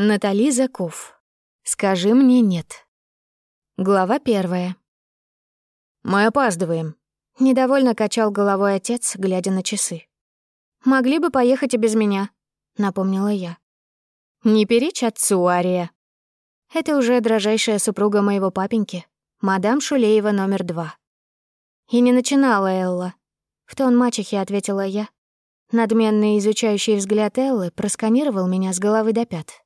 Натали Заков. Скажи мне нет. Глава первая. Мы опаздываем. Недовольно качал головой отец, глядя на часы. «Могли бы поехать и без меня», — напомнила я. «Не перечь отцу, Ария». Это уже дрожайшая супруга моего папеньки, мадам Шулеева номер два. И не начинала Элла. В тон мачехи ответила я. Надменный изучающий взгляд Эллы просканировал меня с головы до пят.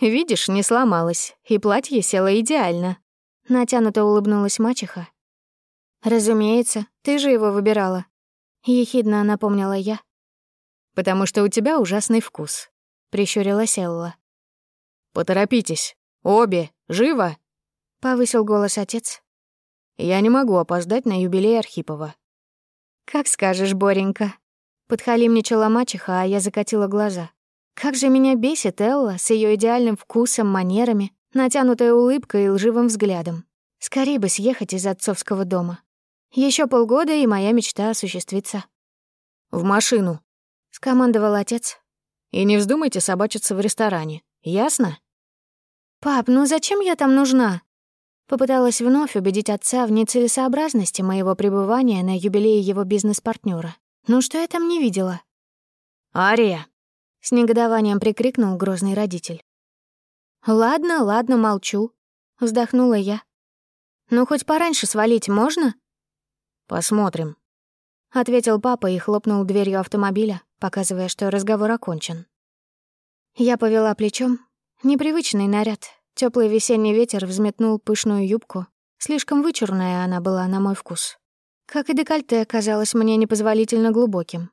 «Видишь, не сломалась, и платье село идеально». Натянуто улыбнулась мачеха. «Разумеется, ты же его выбирала», — ехидно напомнила я. «Потому что у тебя ужасный вкус», — прищурилась Элла. «Поторопитесь. Обе. Живо!» — повысил голос отец. «Я не могу опоздать на юбилей Архипова». «Как скажешь, Боренька», — подхалимничала мачеха, а я закатила глаза. Как же меня бесит Элла с ее идеальным вкусом, манерами, натянутой улыбкой и лживым взглядом. Скорее бы съехать из отцовского дома. Еще полгода, и моя мечта осуществится. «В машину», — скомандовал отец. «И не вздумайте собачиться в ресторане, ясно?» «Пап, ну зачем я там нужна?» Попыталась вновь убедить отца в нецелесообразности моего пребывания на юбилее его бизнес партнера Ну что я там не видела? «Ария!» С негодованием прикрикнул грозный родитель. «Ладно, ладно, молчу», — вздохнула я. «Ну, хоть пораньше свалить можно?» «Посмотрим», — ответил папа и хлопнул дверью автомобиля, показывая, что разговор окончен. Я повела плечом. Непривычный наряд. Теплый весенний ветер взметнул пышную юбку. Слишком вычурная она была на мой вкус. Как и декольте оказалось мне непозволительно глубоким.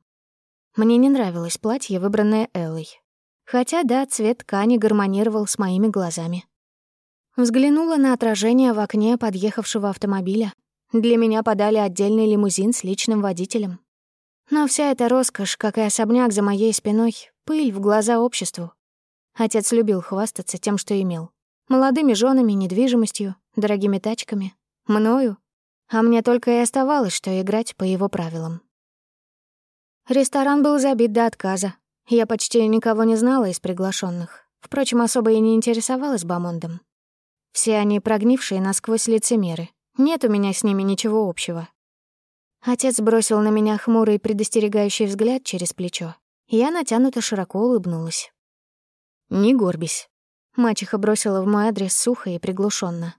Мне не нравилось платье, выбранное Эллой. Хотя, да, цвет ткани гармонировал с моими глазами. Взглянула на отражение в окне подъехавшего автомобиля. Для меня подали отдельный лимузин с личным водителем. Но вся эта роскошь, как и особняк за моей спиной, пыль в глаза обществу. Отец любил хвастаться тем, что имел. Молодыми женами, недвижимостью, дорогими тачками, мною. А мне только и оставалось, что играть по его правилам. Ресторан был забит до отказа. Я почти никого не знала из приглашенных. Впрочем, особо и не интересовалась Бамондом. Все они прогнившие насквозь лицемеры. Нет у меня с ними ничего общего. Отец бросил на меня хмурый предостерегающий взгляд через плечо. Я натянуто широко улыбнулась. «Не горбись». Мачеха бросила в мой адрес сухо и приглушенно.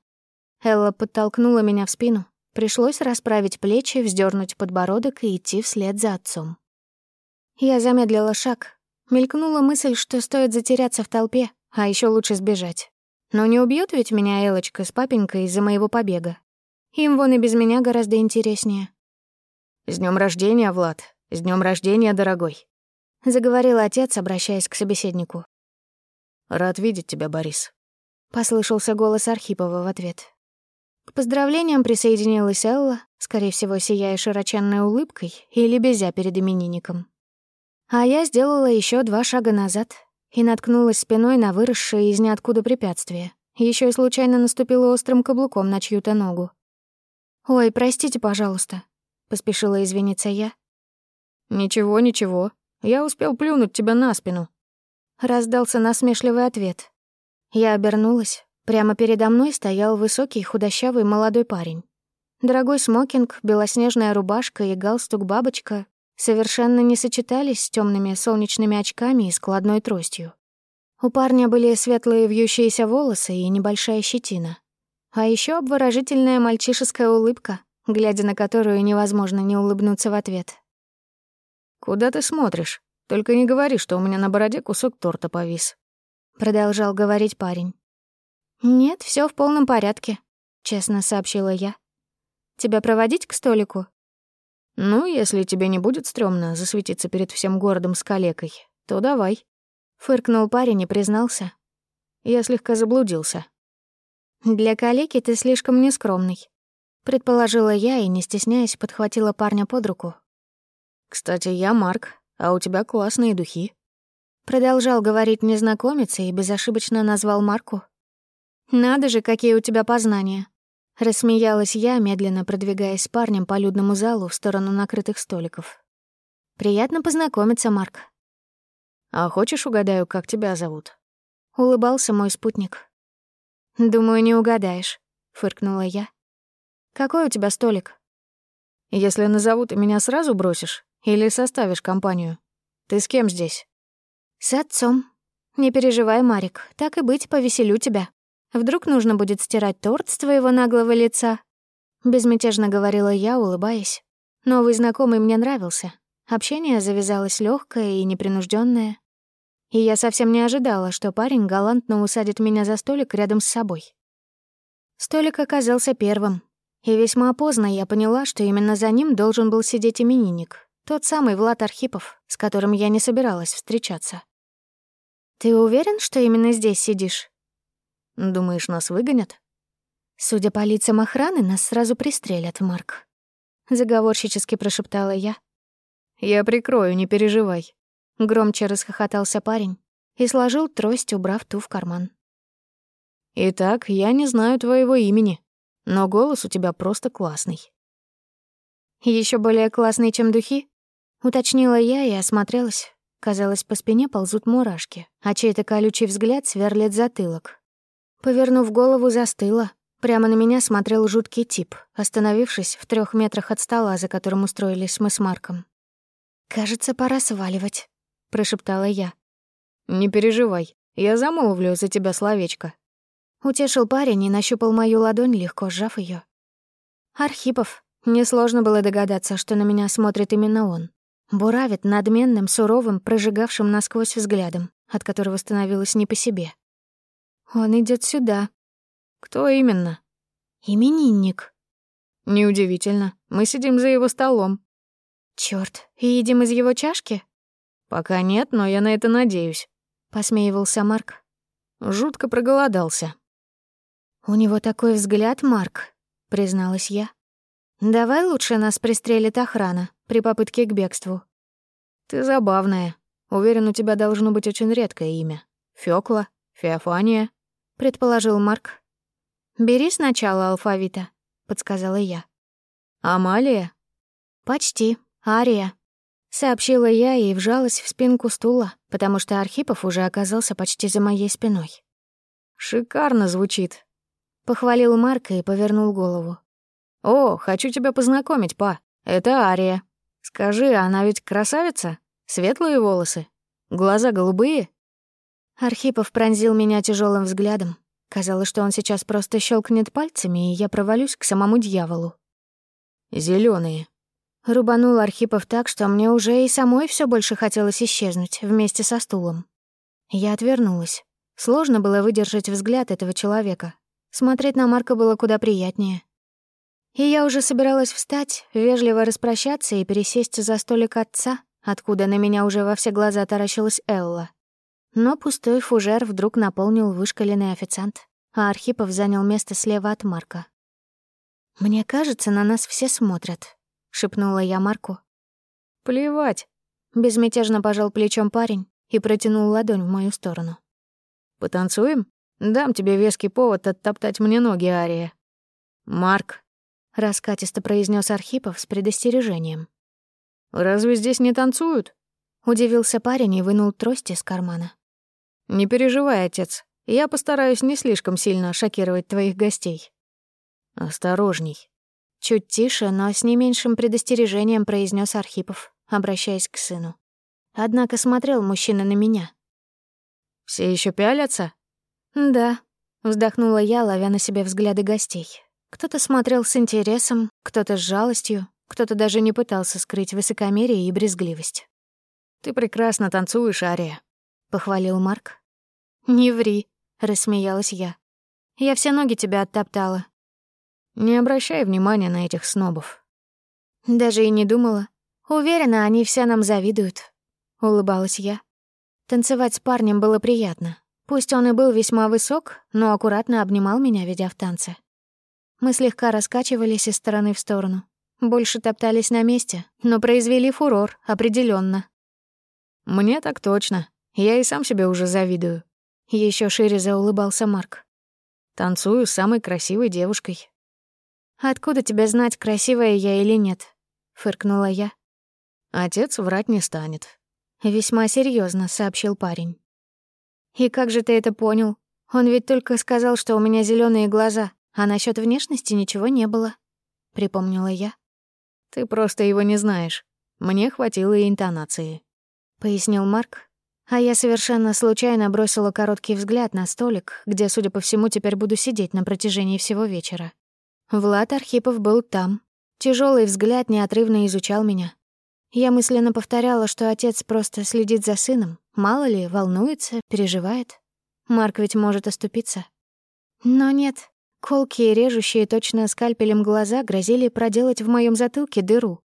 Элла подтолкнула меня в спину. Пришлось расправить плечи, вздернуть подбородок и идти вслед за отцом. Я замедлила шаг. Мелькнула мысль, что стоит затеряться в толпе, а еще лучше сбежать. Но не убьет ведь меня Элочка с папенькой из-за моего побега. Им вон и без меня гораздо интереснее. «С днем рождения, Влад! С днем рождения, дорогой!» — заговорил отец, обращаясь к собеседнику. «Рад видеть тебя, Борис», — послышался голос Архипова в ответ. К поздравлениям присоединилась Элла, скорее всего, сияя широченной улыбкой или безя перед именинником. А я сделала еще два шага назад и наткнулась спиной на выросшее из ниоткуда препятствие. Еще и случайно наступила острым каблуком на чью-то ногу. «Ой, простите, пожалуйста», — поспешила извиниться я. «Ничего, ничего. Я успел плюнуть тебя на спину», — раздался насмешливый ответ. Я обернулась. Прямо передо мной стоял высокий худощавый молодой парень. Дорогой смокинг, белоснежная рубашка и галстук-бабочка совершенно не сочетались с темными солнечными очками и складной тростью. У парня были светлые вьющиеся волосы и небольшая щетина. А еще обворожительная мальчишеская улыбка, глядя на которую невозможно не улыбнуться в ответ. «Куда ты смотришь? Только не говори, что у меня на бороде кусок торта повис», — продолжал говорить парень. «Нет, все в полном порядке», — честно сообщила я. «Тебя проводить к столику?» «Ну, если тебе не будет стрёмно засветиться перед всем городом с калекой, то давай», — фыркнул парень и признался. Я слегка заблудился. «Для калеки ты слишком нескромный», — предположила я и, не стесняясь, подхватила парня под руку. «Кстати, я Марк, а у тебя классные духи», — продолжал говорить незнакомец и безошибочно назвал Марку. «Надо же, какие у тебя познания. Рассмеялась я, медленно продвигаясь с парнем по людному залу в сторону накрытых столиков. «Приятно познакомиться, Марк». «А хочешь, угадаю, как тебя зовут?» — улыбался мой спутник. «Думаю, не угадаешь», — фыркнула я. «Какой у тебя столик?» «Если назову, ты меня сразу бросишь или составишь компанию? Ты с кем здесь?» «С отцом. Не переживай, Марик, так и быть, повеселю тебя. Вдруг нужно будет стирать торт с твоего наглого лица?» Безмятежно говорила я, улыбаясь. Новый знакомый мне нравился. Общение завязалось легкое и непринужденное. И я совсем не ожидала, что парень галантно усадит меня за столик рядом с собой. Столик оказался первым. И весьма поздно я поняла, что именно за ним должен был сидеть именинник, тот самый Влад Архипов, с которым я не собиралась встречаться. «Ты уверен, что именно здесь сидишь?» «Думаешь, нас выгонят?» «Судя по лицам охраны, нас сразу пристрелят, Марк», — заговорщически прошептала я. «Я прикрою, не переживай», Громче расхохотался парень и сложил трость, убрав ту в карман. «Итак, я не знаю твоего имени, но голос у тебя просто классный». Еще более классный, чем духи?» — уточнила я и осмотрелась. Казалось, по спине ползут мурашки, а чей-то колючий взгляд сверлит затылок. Повернув голову, застыла. Прямо на меня смотрел жуткий тип, остановившись в трех метрах от стола, за которым устроились мы с Марком. «Кажется, пора сваливать» прошептала я. «Не переживай, я замолвлю за тебя словечко». Утешил парень и нащупал мою ладонь, легко сжав ее. Архипов. Несложно было догадаться, что на меня смотрит именно он. Буравит надменным, суровым, прожигавшим насквозь взглядом, от которого становилось не по себе. Он идет сюда. Кто именно? Именинник. Неудивительно. Мы сидим за его столом. Чёрт, и едим из его чашки? «Пока нет, но я на это надеюсь», — посмеивался Марк. Жутко проголодался. «У него такой взгляд, Марк», — призналась я. «Давай лучше нас пристрелит охрана при попытке к бегству». «Ты забавная. Уверен, у тебя должно быть очень редкое имя. Фёкла, Феофания», — предположил Марк. «Бери сначала алфавита», — подсказала я. «Амалия?» «Почти. Ария», Сообщила я и вжалась в спинку стула, потому что Архипов уже оказался почти за моей спиной. «Шикарно звучит», — похвалил Марка и повернул голову. «О, хочу тебя познакомить, па. Это Ария. Скажи, она ведь красавица? Светлые волосы? Глаза голубые?» Архипов пронзил меня тяжелым взглядом. Казалось, что он сейчас просто щелкнет пальцами, и я провалюсь к самому дьяволу. Зеленые, Рубанул Архипов так, что мне уже и самой все больше хотелось исчезнуть вместе со стулом. Я отвернулась. Сложно было выдержать взгляд этого человека. Смотреть на Марка было куда приятнее. И я уже собиралась встать, вежливо распрощаться и пересесть за столик отца, откуда на меня уже во все глаза таращилась Элла. Но пустой фужер вдруг наполнил вышкаленный официант, а Архипов занял место слева от Марка. «Мне кажется, на нас все смотрят», — шепнула я Марку. «Плевать», — безмятежно пожал плечом парень и протянул ладонь в мою сторону. «Потанцуем? Дам тебе веский повод оттоптать мне ноги, Ария». «Марк», — раскатисто произнес Архипов с предостережением. «Разве здесь не танцуют?» — удивился парень и вынул трость из кармана. «Не переживай, отец, я постараюсь не слишком сильно шокировать твоих гостей». «Осторожней», Чуть тише, но с не меньшим предостережением произнес Архипов, обращаясь к сыну. Однако смотрел мужчина на меня. «Все еще пялятся?» «Да», — вздохнула я, ловя на себе взгляды гостей. Кто-то смотрел с интересом, кто-то с жалостью, кто-то даже не пытался скрыть высокомерие и брезгливость. «Ты прекрасно танцуешь, Ария», — похвалил Марк. «Не ври», — рассмеялась я. «Я все ноги тебя оттоптала, не обращай внимания на этих снобов. Даже и не думала. Уверена, они все нам завидуют. Улыбалась я. Танцевать с парнем было приятно. Пусть он и был весьма высок, но аккуратно обнимал меня, ведя в танце. Мы слегка раскачивались из стороны в сторону. Больше топтались на месте, но произвели фурор, определенно. «Мне так точно. Я и сам себе уже завидую». Еще шире заулыбался Марк. «Танцую с самой красивой девушкой. «Откуда тебе знать, красивая я или нет?» — фыркнула я. «Отец врать не станет», — весьма серьезно сообщил парень. И как же ты это понял? Он ведь только сказал, что у меня зеленые глаза, а насчет внешности ничего не было. Припомнила я. Ты просто его не знаешь. Мне хватило и интонации. Пояснил Марк, а я совершенно случайно бросила короткий взгляд на столик, где, судя по всему, теперь буду сидеть на протяжении всего вечера. Влад Архипов был там. Тяжелый взгляд неотрывно изучал меня. Я мысленно повторяла, что отец просто следит за сыном. Мало ли, волнуется, переживает. Марк ведь может оступиться. Но нет. Колкие, режущие точно скальпелем глаза грозили проделать в моем затылке дыру.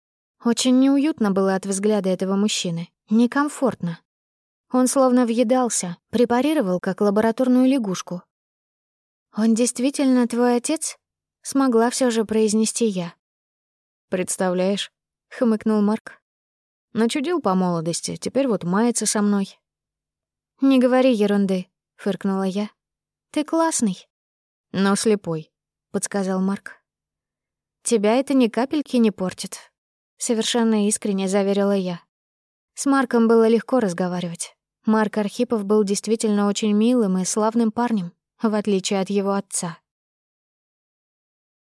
Очень неуютно было от взгляда этого мужчины. Некомфортно. Он словно въедался, препарировал как лабораторную лягушку. «Он действительно твой отец?» Смогла все же произнести я. «Представляешь?» — хмыкнул Марк. «Начудил по молодости, теперь вот мается со мной». «Не говори ерунды», — фыркнула я. «Ты классный». «Но слепой», — подсказал Марк. «Тебя это ни капельки не портит», — совершенно искренне заверила я. С Марком было легко разговаривать. Марк Архипов был действительно очень милым и славным парнем, в отличие от его отца.